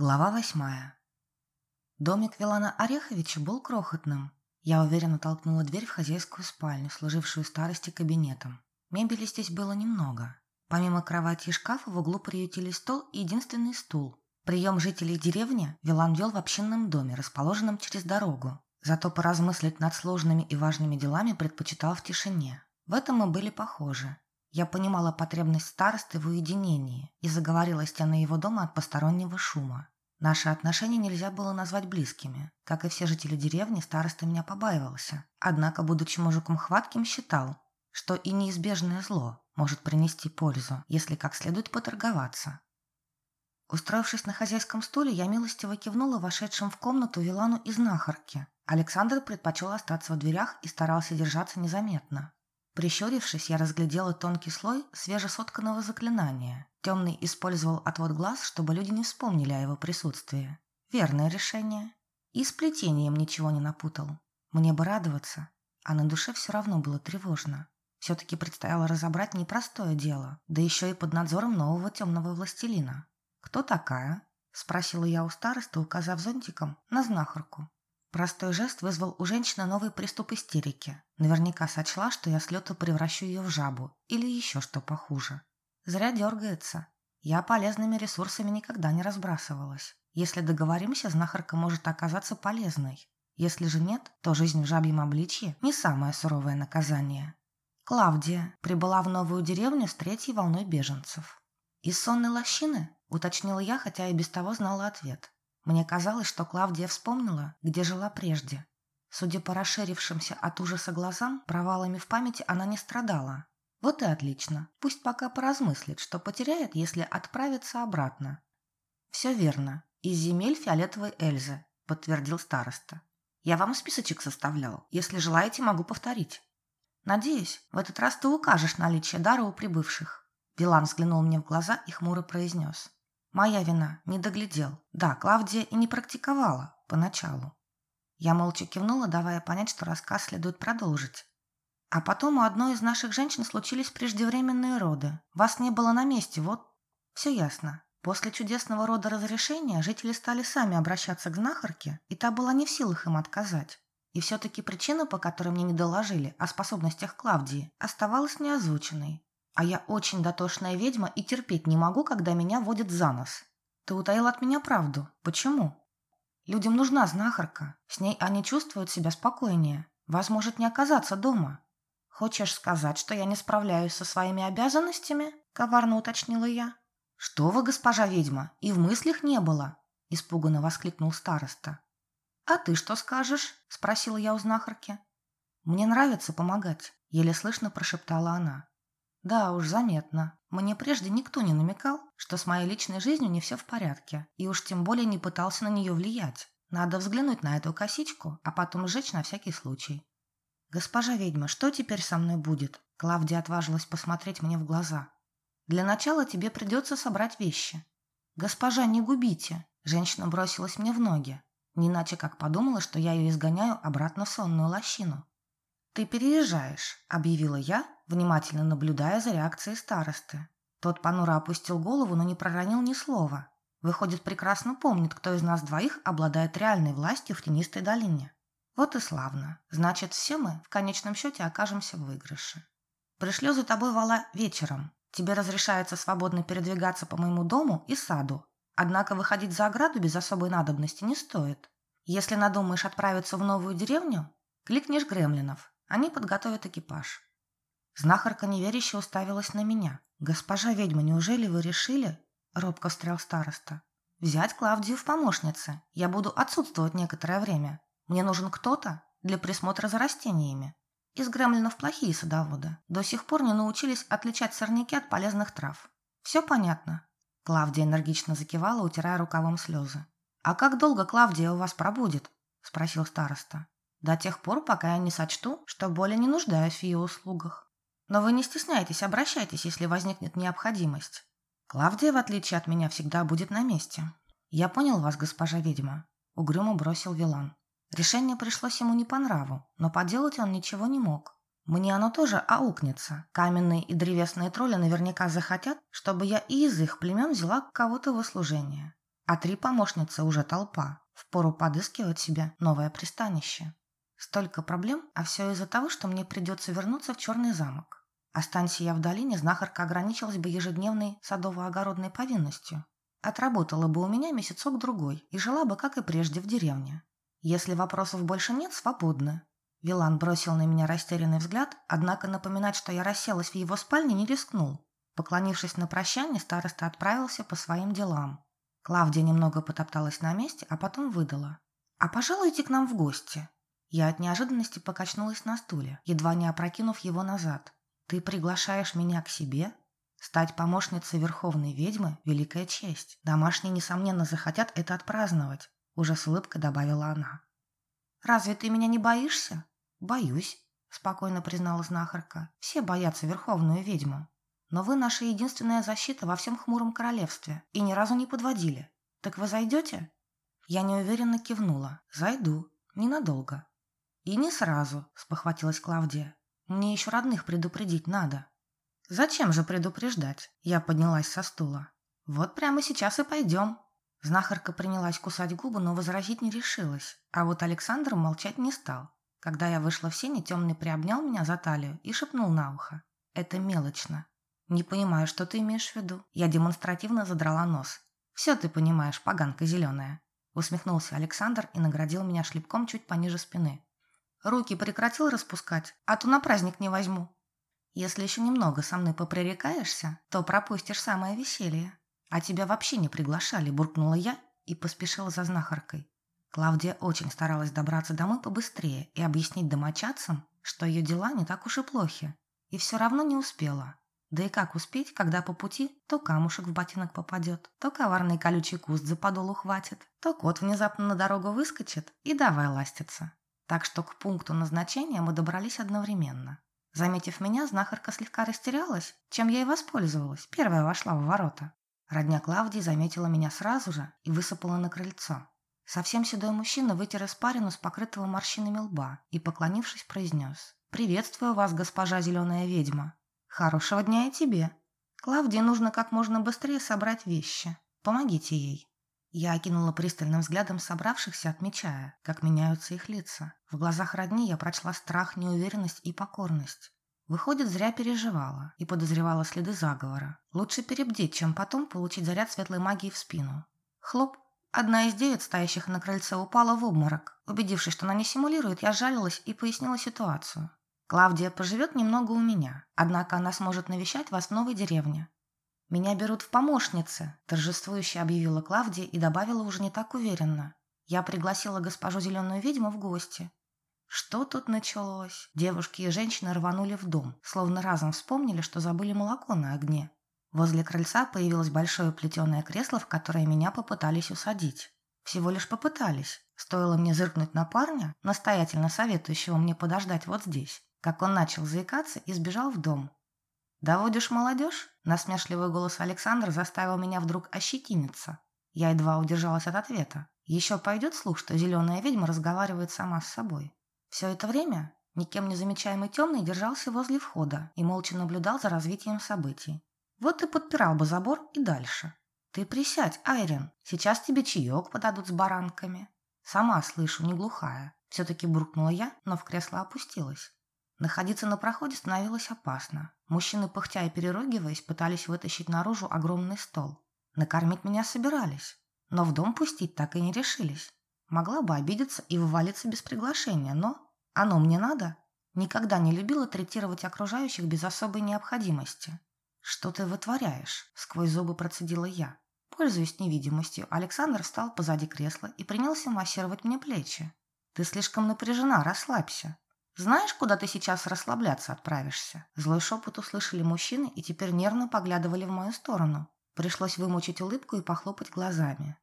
Глава восьмая. Домик Вилана Ореховича был крохотным. Я уверенно толкнула дверь в хозяйскую спальню, служившую старости кабинетом. Мебели здесь было немного. Помимо кровати и шкафа в углу приютили стол и единственный стул. Прием жителей деревни Вилан вел в общинном доме, расположенном через дорогу. Зато поразмыслить над сложными и важными делами предпочитал в тишине. В этом мы были похожи. Я понимала потребность старосты в уединении и заговорила стены его дома от постороннего шума. Наши отношения нельзя было назвать близкими. Как и все жители деревни, староста меня побаивался. Однако, будучи мужиком хватким, считал, что и неизбежное зло может принести пользу, если как следует поторговаться. Устроившись на хозяйском стуле, я милостиво кивнула вошедшим в комнату Вилану из Нахарки. Александр предпочел остаться в дверях и старался держаться незаметно. Прищурившись, я разглядела тонкий слой свежесотканного заклинания. Темный использовал отвод глаз, чтобы люди не вспомнили о его присутствии. Верное решение. И с плетением ничего не напутал. Мне бы радоваться, а на душе все равно было тревожно. Все-таки предстояло разобрать непростое дело, да еще и под надзором нового темного властелина. «Кто такая?» – спросила я у старосты, указав зонтиком на знахарку. Простой жест вызвал у женщины новый приступ истерики. Наверняка сочла, что я с лету превращу ее в жабу или еще что похуже. Зря дергается. Я полезными ресурсами никогда не разбрасывалась. Если договоримся, знахарка может оказаться полезной. Если же нет, то жизнь в жабьем обличье не самое суровое наказание. Клавдия прибыла в новую деревню с третьей волной беженцев. «Из сонной лощины?» – уточнила я, хотя и без того знала ответ. Мне казалось, что Клавдия вспомнила, где жила прежде. Судя по расширившимся от ужаса глазам, провалами в памяти она не страдала. Вот и отлично. Пусть пока поразмыслит, что потеряет, если отправится обратно. Все верно. Из земель фиолетовой Эльзы, подтвердил староста. Я вам списочек составлял. Если желаете, могу повторить. Надеюсь, в этот раз ты укажешь наличие дара у прибывших. Вилан взглянул мне в глаза и хмуро произнес. Моя вина, не доглядел. Да, Клавдия и не практиковала поначалу. Я молча кивнула, давая понять, что рассказ следует продолжить. А потом у одной из наших женщин случились преждевременные роды. Вас не было на месте, вот. Все ясно. После чудесного рода разрешения жители стали сами обращаться к знахарке, и та была не в силах им отказать. И все-таки причина, по которой мне не доложили о способностях Клавдии, оставалась неозвученной. А я очень дотошная ведьма и терпеть не могу, когда меня водят за нос. Ты утаил от меня правду. Почему? Людям нужна знахарка. С ней они чувствуют себя спокойнее. Вас может не оказаться дома. Хочешь сказать, что я не справляюсь со своими обязанностями? Коварно уточнила я. Что вы, госпожа ведьма, и в мыслях не было. Испуганно воскликнул староста. «А ты что скажешь?» – спросила я у знахарки. «Мне нравится помогать», – еле слышно прошептала она. Да уж, заметно. Мне прежде никто не намекал, что с моей личной жизнью не все в порядке, и уж тем более не пытался на нее влиять. Надо взглянуть на эту косичку, а потом сжечь на всякий случай. «Госпожа ведьма, что теперь со мной будет?» Клавдия отважилась посмотреть мне в глаза. «Для начала тебе придется собрать вещи». «Госпожа, не губите!» Женщина бросилась мне в ноги. Не иначе как подумала, что я ее изгоняю обратно в сонную лощину. «Ты переезжаешь», — объявила я, внимательно наблюдая за реакцией старосты. Тот понуро опустил голову, но не проронил ни слова. Выходит, прекрасно помнит, кто из нас двоих обладает реальной властью в тенистой долине. Вот и славно. Значит, все мы в конечном счете окажемся в выигрыше. Пришлю за тобой вала вечером. Тебе разрешается свободно передвигаться по моему дому и саду. Однако выходить за ограду без особой надобности не стоит. Если надумаешь отправиться в новую деревню, кликнешь гремлинов. Они подготовят экипаж. Знахарка неверяще уставилась на меня. «Госпожа ведьма, неужели вы решили?» Робко встрял староста. «Взять Клавдию в помощницы. Я буду отсутствовать некоторое время. Мне нужен кто-то для присмотра за растениями. Из гремлинов плохие садоводы. До сих пор не научились отличать сорняки от полезных трав. Все понятно?» Клавдия энергично закивала, утирая рукавом слезы. «А как долго Клавдия у вас пробудет?» – спросил староста. «До тех пор, пока я не сочту, что более не нуждаюсь в ее услугах». Но вы не стесняйтесь, обращайтесь, если возникнет необходимость. Клавдия, в отличие от меня, всегда будет на месте. Я понял вас, госпожа ведьма. Угрюмо бросил Вилан. Решение пришлось ему не по нраву, но поделать он ничего не мог. Мне оно тоже аукнется. Каменные и древесные тролли наверняка захотят, чтобы я и из их племен взяла кого-то в услужение. а три помощницы уже толпа. Впору подыскивать себе новое пристанище. Столько проблем, а все из-за того, что мне придется вернуться в Черный замок. Останься я в долине, знахарка ограничилась бы ежедневной садово-огородной повинностью. Отработала бы у меня месяцок-другой и жила бы, как и прежде, в деревне. Если вопросов больше нет, свободны. Вилан бросил на меня растерянный взгляд, однако напоминать, что я расселась в его спальне, не рискнул. Поклонившись на прощание, староста отправился по своим делам. Клавдия немного потопталась на месте, а потом выдала. «А пожалуйте к нам в гости». Я от неожиданности покачнулась на стуле, едва не опрокинув его назад. «Ты приглашаешь меня к себе?» Стать помощницей верховной ведьмы – великая честь. Домашние, несомненно, захотят это отпраздновать, уже с улыбкой добавила она. «Разве ты меня не боишься?» «Боюсь», – спокойно признала знахарка. «Все боятся верховную ведьму. Но вы наша единственная защита во всем хмуром королевстве и ни разу не подводили. Так вы зайдете?» Я неуверенно кивнула. «Зайду. Ненадолго». «И не сразу», – спохватилась Клавдия. «Мне еще родных предупредить надо». «Зачем же предупреждать?» Я поднялась со стула. «Вот прямо сейчас и пойдем». Знахарка принялась кусать губы, но возразить не решилась. А вот Александр молчать не стал. Когда я вышла в сене, темный приобнял меня за талию и шепнул на ухо. «Это мелочно. «Не понимаю, что ты имеешь в виду?» Я демонстративно задрала нос. «Все ты понимаешь, поганка зеленая», усмехнулся Александр и наградил меня шлепком чуть пониже спины. «Руки прекратил распускать, а то на праздник не возьму. Если еще немного со мной попререкаешься, то пропустишь самое веселье. А тебя вообще не приглашали», буркнула я и поспешила за знахаркой. Клавдия очень старалась добраться домой побыстрее и объяснить домочадцам, что ее дела не так уж и плохи, и все равно не успела. Да и как успеть, когда по пути то камушек в ботинок попадет, то коварный колючий куст за подол ухватит, то кот внезапно на дорогу выскочит и давай ластиться. Так что к пункту назначения мы добрались одновременно. Заметив меня, знахарка слегка растерялась, чем я и воспользовалась. Первая вошла в ворота. Родня Клавдии заметила меня сразу же и высыпала на крыльцо. Совсем седой мужчина вытер испарину с покрытого морщинами лба и, поклонившись, произнес «Приветствую вас, госпожа зеленая ведьма. Хорошего дня и тебе. Клавдии нужно как можно быстрее собрать вещи. Помогите ей. Я окинула пристальным взглядом собравшихся, отмечая, как меняются их лица. В глазах родни я прочла страх, неуверенность и покорность. Выходит, зря переживала и подозревала следы заговора. Лучше перебдеть, чем потом получить заряд светлой магии в спину. Хлоп. Одна из девять, стоящих на крыльце, упала в обморок. Убедившись, что она не симулирует, я жалилась и пояснила ситуацию. Клавдия поживет немного у меня, однако она сможет навещать вас в новой деревне. Меня берут в помощницы, торжествующе объявила Клавдия и добавила уже не так уверенно. Я пригласила госпожу Зеленую ведьму в гости. Что тут началось? Девушки и женщины рванули в дом, словно разом вспомнили, что забыли молоко на огне. Возле крыльца появилось большое плетеное кресло, в которое меня попытались усадить. Всего лишь попытались. Стоило мне зыркнуть на парня, настоятельно советующего мне подождать вот здесь как он начал заикаться и сбежал в дом. «Доводишь молодежь?» – насмешливый голос Александра заставил меня вдруг ощетиниться. Я едва удержалась от ответа. Еще пойдет слух, что зеленая ведьма разговаривает сама с собой. Все это время никем не замечаемый темный держался возле входа и молча наблюдал за развитием событий. Вот и подпирал бы забор и дальше. «Ты присядь, Айрин, сейчас тебе чаек подадут с баранками». «Сама слышу, не глухая». Все-таки буркнула я, но в кресло опустилась. Находиться на проходе становилось опасно. Мужчины, пыхтя и переругиваясь, пытались вытащить наружу огромный стол. Накормить меня собирались, но в дом пустить так и не решились. Могла бы обидеться и вывалиться без приглашения, но оно мне надо. Никогда не любила третировать окружающих без особой необходимости. «Что ты вытворяешь?» – сквозь зубы процедила я. Пользуясь невидимостью, Александр встал позади кресла и принялся массировать мне плечи. «Ты слишком напряжена, расслабься. «Знаешь, куда ты сейчас расслабляться отправишься?» Злой шепот услышали мужчины и теперь нервно поглядывали в мою сторону. Пришлось вымучить улыбку и похлопать глазами.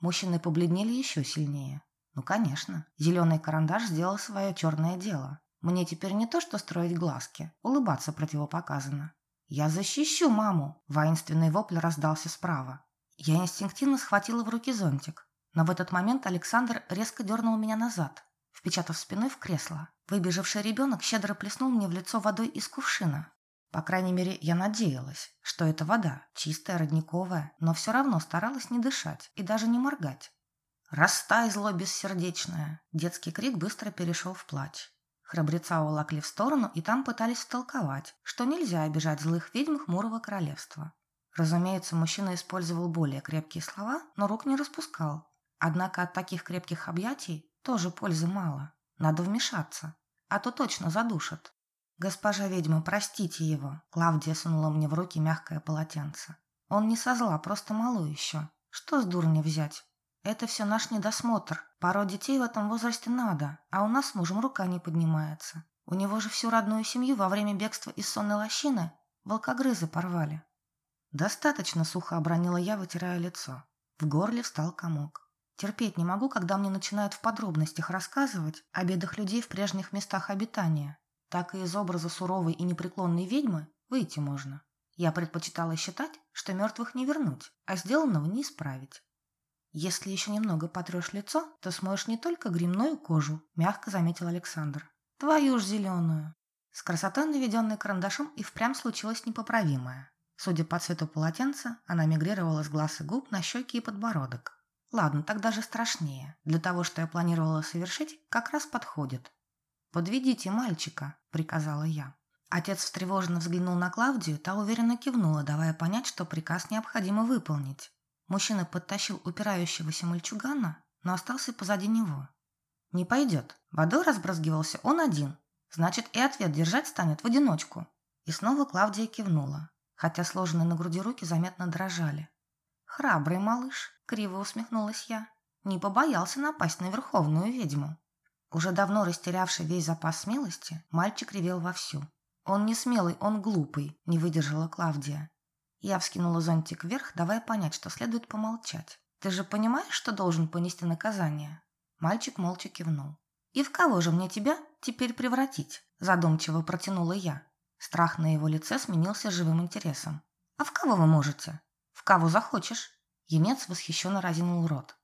Мужчины побледнели еще сильнее. Ну, конечно, зеленый карандаш сделал свое черное дело. Мне теперь не то, что строить глазки, улыбаться противопоказано. «Я защищу маму!» Воинственный вопль раздался справа. Я инстинктивно схватила в руки зонтик. Но в этот момент Александр резко дернул меня назад, впечатав спиной в кресло. Выбежавший ребенок щедро плеснул мне в лицо водой из кувшина. По крайней мере, я надеялась, что это вода, чистая, родниковая, но все равно старалась не дышать и даже не моргать. «Растай, зло бессердечное!» Детский крик быстро перешел в плач. Храбреца уволокли в сторону и там пытались втолковать, что нельзя обижать злых ведьм хмурого королевства. Разумеется, мужчина использовал более крепкие слова, но рук не распускал. Однако от таких крепких объятий тоже пользы мало. Надо вмешаться, а то точно задушат. «Госпожа ведьма, простите его!» Клавдия сунула мне в руки мягкое полотенце. «Он не со зла, просто малой еще. Что с дурня взять? Это все наш недосмотр. Пару детей в этом возрасте надо, а у нас с мужем рука не поднимается. У него же всю родную семью во время бегства из сонной лощины волкогрызы порвали». «Достаточно сухо обронила я, вытирая лицо. В горле встал комок. Терпеть не могу, когда мне начинают в подробностях рассказывать о бедах людей в прежних местах обитания так и из образа суровой и непреклонной ведьмы выйти можно. Я предпочитала считать, что мертвых не вернуть, а сделанного не исправить. «Если еще немного потрешь лицо, то смоешь не только гримную кожу», – мягко заметил Александр. «Твою ж зеленую». С красотой, наведенной карандашом, и впрямь случилось непоправимое. Судя по цвету полотенца, она мигрировала с глаз и губ на щеки и подбородок. Ладно, так даже страшнее. Для того, что я планировала совершить, как раз подходит. «Подведите мальчика», – приказала я. Отец встревоженно взглянул на Клавдию, та уверенно кивнула, давая понять, что приказ необходимо выполнить. Мужчина подтащил упирающегося мальчугана, но остался позади него. «Не пойдет. Водой разбрызгивался он один. Значит, и ответ держать станет в одиночку». И снова Клавдия кивнула, хотя сложенные на груди руки заметно дрожали. «Храбрый малыш», — криво усмехнулась я, — «не побоялся напасть на верховную ведьму». Уже давно растерявший весь запас смелости, мальчик ревел вовсю. «Он не смелый, он глупый», – не выдержала Клавдия. Я вскинула зонтик вверх, давая понять, что следует помолчать. «Ты же понимаешь, что должен понести наказание?» Мальчик молча кивнул. «И в кого же мне тебя теперь превратить?» – задумчиво протянула я. Страх на его лице сменился живым интересом. «А в кого вы можете?» «В кого захочешь?» Емец восхищенно разинул рот.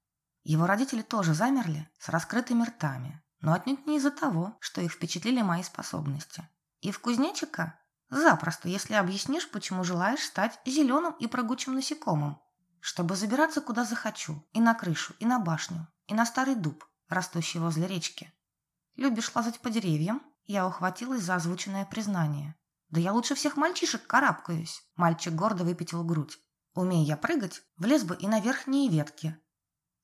Его родители тоже замерли с раскрытыми ртами, но отнюдь не из-за того, что их впечатлили мои способности. И в кузнечика? Запросто, если объяснишь, почему желаешь стать зеленым и прыгучим насекомым. Чтобы забираться куда захочу, и на крышу, и на башню, и на старый дуб, растущий возле речки. Любишь лазать по деревьям? Я ухватилась за озвученное признание. Да я лучше всех мальчишек карабкаюсь. Мальчик гордо выпятил грудь. Умея я прыгать, влез бы и на верхние ветки.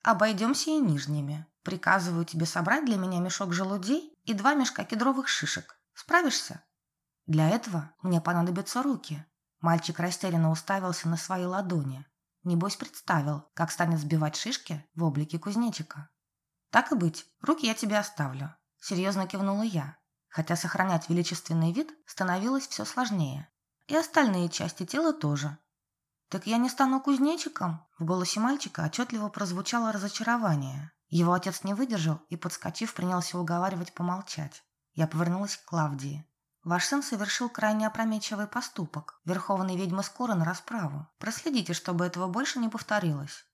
Обойдемся и нижними. Приказываю тебе собрать для меня мешок желудей и два мешка кедровых шишек. Справишься? Для этого мне понадобятся руки. Мальчик растерянно уставился на свои ладони. Небось представил, как станет сбивать шишки в облике кузнечика. Так и быть, руки я тебе оставлю. Серьезно кивнула я, хотя сохранять величественный вид становилось все сложнее. И остальные части тела тоже. «Так я не стану кузнечиком?» В голосе мальчика отчетливо прозвучало разочарование. Его отец не выдержал и, подскочив, принялся уговаривать помолчать. Я повернулась к Клавдии. «Ваш сын совершил крайне опрометчивый поступок. Верховный ведьма скоро на расправу. Проследите, чтобы этого больше не повторилось».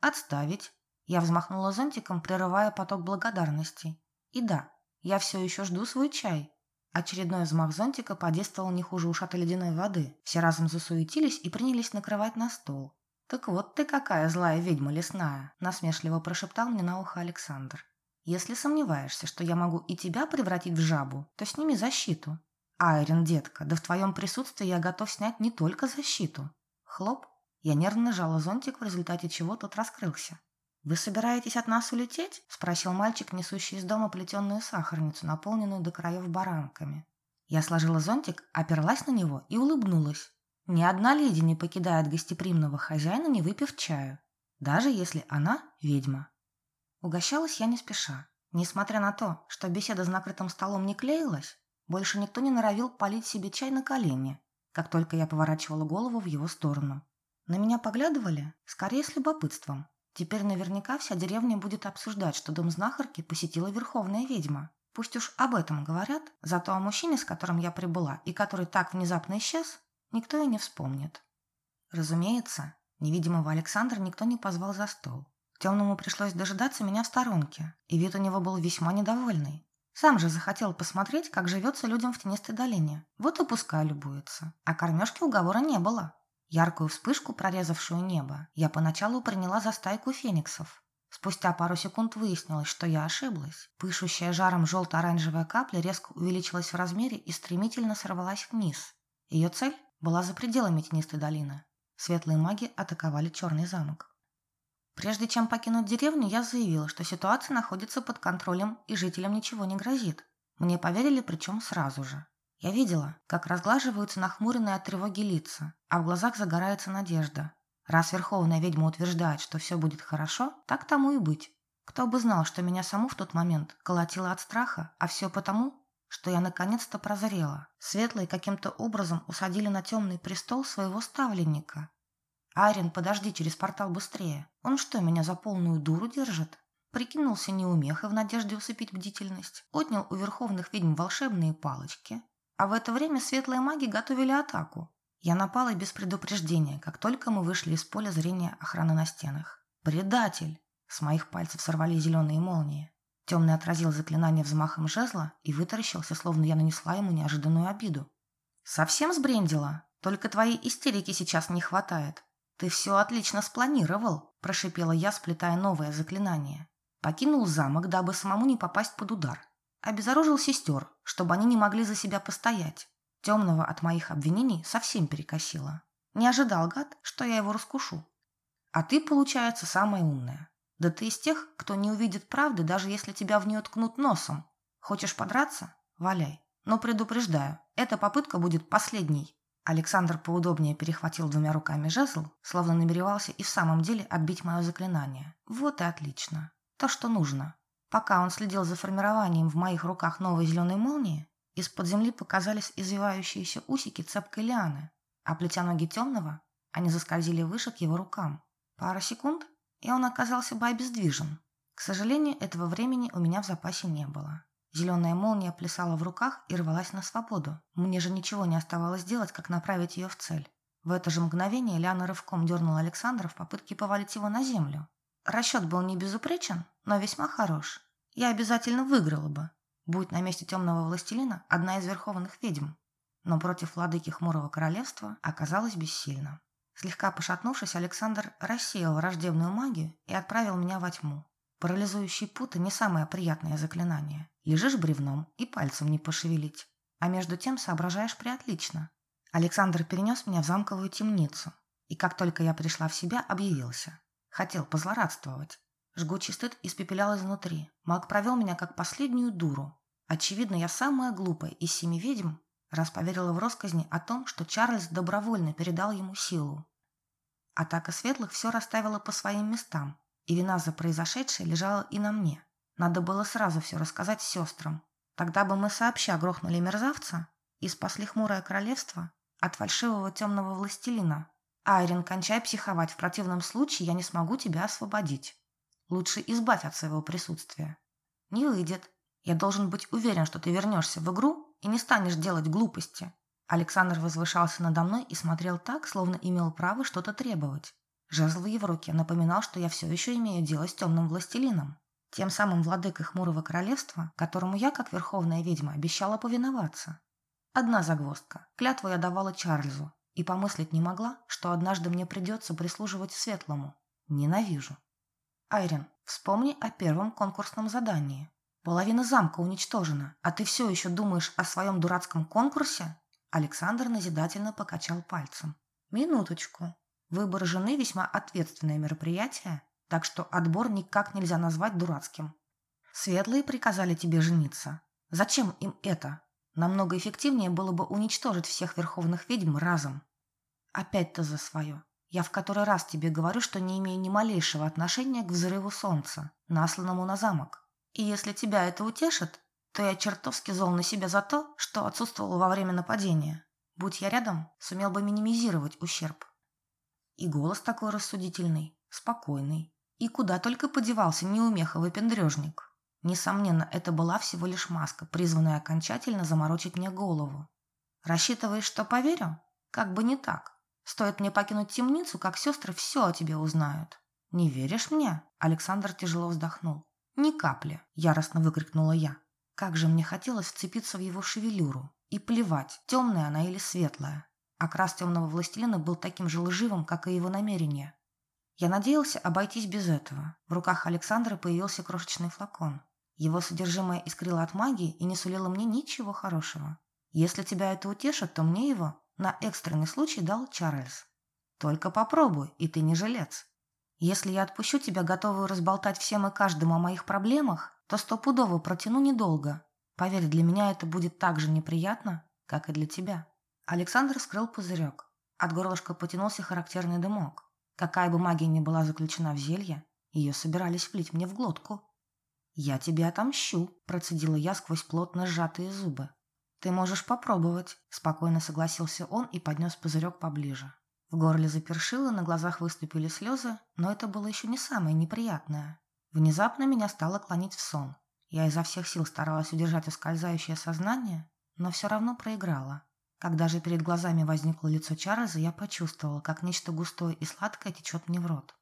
«Отставить». Я взмахнула зонтиком, прерывая поток благодарностей. «И да, я все еще жду свой чай». Очередной взмах зонтика подействовал не хуже ушатой ледяной воды. Все разом засуетились и принялись накрывать на стол. «Так вот ты какая злая ведьма лесная!» – насмешливо прошептал мне на ухо Александр. «Если сомневаешься, что я могу и тебя превратить в жабу, то сними защиту. Айрин, детка, да в твоем присутствии я готов снять не только защиту». Хлоп. Я нервно жала зонтик, в результате чего тот раскрылся. «Вы собираетесь от нас улететь?» – спросил мальчик, несущий из дома плетеную сахарницу, наполненную до краев баранками. Я сложила зонтик, оперлась на него и улыбнулась. Ни одна леди не покидает гостеприимного хозяина, не выпив чаю, даже если она ведьма. Угощалась я не спеша. Несмотря на то, что беседа с накрытым столом не клеилась, больше никто не норовил полить себе чай на колени, как только я поворачивала голову в его сторону. На меня поглядывали, скорее с любопытством. Теперь наверняка вся деревня будет обсуждать, что дом знахарки посетила верховная ведьма. Пусть уж об этом говорят, зато о мужчине, с которым я прибыла и который так внезапно исчез, никто и не вспомнит. Разумеется, невидимого Александра никто не позвал за стол. Темному пришлось дожидаться меня в сторонке, и вид у него был весьма недовольный. Сам же захотел посмотреть, как живется людям в тенистой долине. Вот и пускай любуется. А кормежки уговора не было. Яркую вспышку, прорезавшую небо, я поначалу приняла за стайку фениксов. Спустя пару секунд выяснилось, что я ошиблась. Пышущая жаром желто-оранжевая капля резко увеличилась в размере и стремительно сорвалась вниз. Ее цель была за пределами тенистой долины. Светлые маги атаковали черный замок. Прежде чем покинуть деревню, я заявила, что ситуация находится под контролем и жителям ничего не грозит. Мне поверили, причем сразу же. Я видела, как разглаживаются нахмуренные от тревоги лица, а в глазах загорается надежда. Раз верховная ведьма утверждает, что все будет хорошо, так тому и быть. Кто бы знал, что меня саму в тот момент колотило от страха, а все потому, что я наконец-то прозрела. Светлые каким-то образом усадили на темный престол своего ставленника. «Айрин, подожди через портал быстрее. Он что, меня за полную дуру держит?» Прикинулся неумехой в надежде усыпить бдительность, отнял у верховных ведьм волшебные палочки, а в это время светлые маги готовили атаку. Я напала без предупреждения, как только мы вышли из поля зрения охраны на стенах. «Предатель!» С моих пальцев сорвали зеленые молнии. Темный отразил заклинание взмахом жезла и вытаращился, словно я нанесла ему неожиданную обиду. «Совсем сбрендила? Только твоей истерики сейчас не хватает. Ты все отлично спланировал», – прошипела я, сплетая новое заклинание. Покинул замок, дабы самому не попасть под удар. Обезоружил сестер, чтобы они не могли за себя постоять. Темного от моих обвинений совсем перекосило. Не ожидал, гад, что я его раскушу. А ты, получается, самая умная. Да ты из тех, кто не увидит правды, даже если тебя в нее ткнут носом. Хочешь подраться? Валяй. Но предупреждаю, эта попытка будет последней. Александр поудобнее перехватил двумя руками жезл, словно намеревался и в самом деле отбить мое заклинание. Вот и отлично. То, что нужно. Пока он следил за формированием в моих руках новой зеленой молнии, из-под земли показались извивающиеся усики цепкой лианы, а плетя ноги темного, они заскользили выше к его рукам. Пара секунд, и он оказался бы обездвижен. К сожалению, этого времени у меня в запасе не было. Зеленая молния плясала в руках и рвалась на свободу. Мне же ничего не оставалось делать, как направить ее в цель. В это же мгновение Ляна рывком дернула Александра в попытке повалить его на землю. Расчет был не безупречен, но весьма хорош. Я обязательно выиграла бы, будь на месте темного властелина одна из верховных ведьм. Но против владыки хмурого королевства оказалась бессильна. Слегка пошатнувшись, Александр рассеял враждебную магию и отправил меня во тьму. Парализующие путы не самое приятное заклинание. Лежишь бревном и пальцем не пошевелить. А между тем соображаешь приотлично. Александр перенес меня в замковую темницу. И как только я пришла в себя, объявился. Хотел позлорадствовать. Жгучий стыд испепелял изнутри. Маг провел меня как последнюю дуру. Очевидно, я самая глупая из семи ведьм, раз поверила в росказни о том, что Чарльз добровольно передал ему силу. Атака светлых все расставила по своим местам, и вина за произошедшее лежала и на мне. Надо было сразу все рассказать сестрам. Тогда бы мы сообща грохнули мерзавца и спасли хмурое королевство от фальшивого темного властелина. Айрин, кончай психовать, в противном случае я не смогу тебя освободить. Лучше избавь от своего присутствия. Не выйдет. Я должен быть уверен, что ты вернешься в игру и не станешь делать глупости. Александр возвышался надо мной и смотрел так, словно имел право что-то требовать. Жезл в его руке напоминал, что я все еще имею дело с темным властелином. Тем самым владыкой хмурого королевства, которому я, как верховная ведьма, обещала повиноваться. Одна загвоздка. Клятву я давала Чарльзу, и помыслить не могла, что однажды мне придется прислуживать светлому. Ненавижу. Айрин, вспомни о первом конкурсном задании. Половина замка уничтожена, а ты все еще думаешь о своем дурацком конкурсе? Александр назидательно покачал пальцем. Минуточку. Выбор жены весьма ответственное мероприятие, так что отбор никак нельзя назвать дурацким. Светлые приказали тебе жениться. Зачем им это? Намного эффективнее было бы уничтожить всех верховных ведьм разом. Опять-то за свое. Я в который раз тебе говорю, что не имею ни малейшего отношения к взрыву солнца, насланному на замок. И если тебя это утешит, то я чертовски зол на себя за то, что отсутствовал во время нападения. Будь я рядом, сумел бы минимизировать ущерб. И голос такой рассудительный, спокойный. И куда только подевался неумеха выпендрежник. Несомненно, это была всего лишь маска, призванная окончательно заморочить мне голову. Рассчитываешь, что поверю? Как бы не так. Стоит мне покинуть темницу, как сестры все о тебе узнают. Не веришь мне? Александр тяжело вздохнул. Ни капли, яростно выкрикнула я. Как же мне хотелось вцепиться в его шевелюру и плевать, темная она или светлая. Окрас темного властелина был таким же лживым, как и его намерение. Я надеялся обойтись без этого. В руках Александра появился крошечный флакон. Его содержимое искрило от магии и не сулило мне ничего хорошего. Если тебя это утешит, то мне его на экстренный случай дал Чарльз. Только попробуй, и ты не жилец. Если я отпущу тебя, готовую разболтать всем и каждому о моих проблемах, то стопудово протяну недолго. Поверь, для меня это будет так же неприятно, как и для тебя. Александр скрыл пузырек. От горлышка потянулся характерный дымок. Какая бы магия ни была заключена в зелье, ее собирались влить мне в глотку. «Я тебе отомщу», – процедила я сквозь плотно сжатые зубы. «Ты можешь попробовать», – спокойно согласился он и поднес пузырек поближе. В горле запершило, на глазах выступили слезы, но это было еще не самое неприятное. Внезапно меня стало клонить в сон. Я изо всех сил старалась удержать ускользающее сознание, но все равно проиграла. Когда же перед глазами возникло лицо Чарльза, я почувствовала, как нечто густое и сладкое течет мне в рот.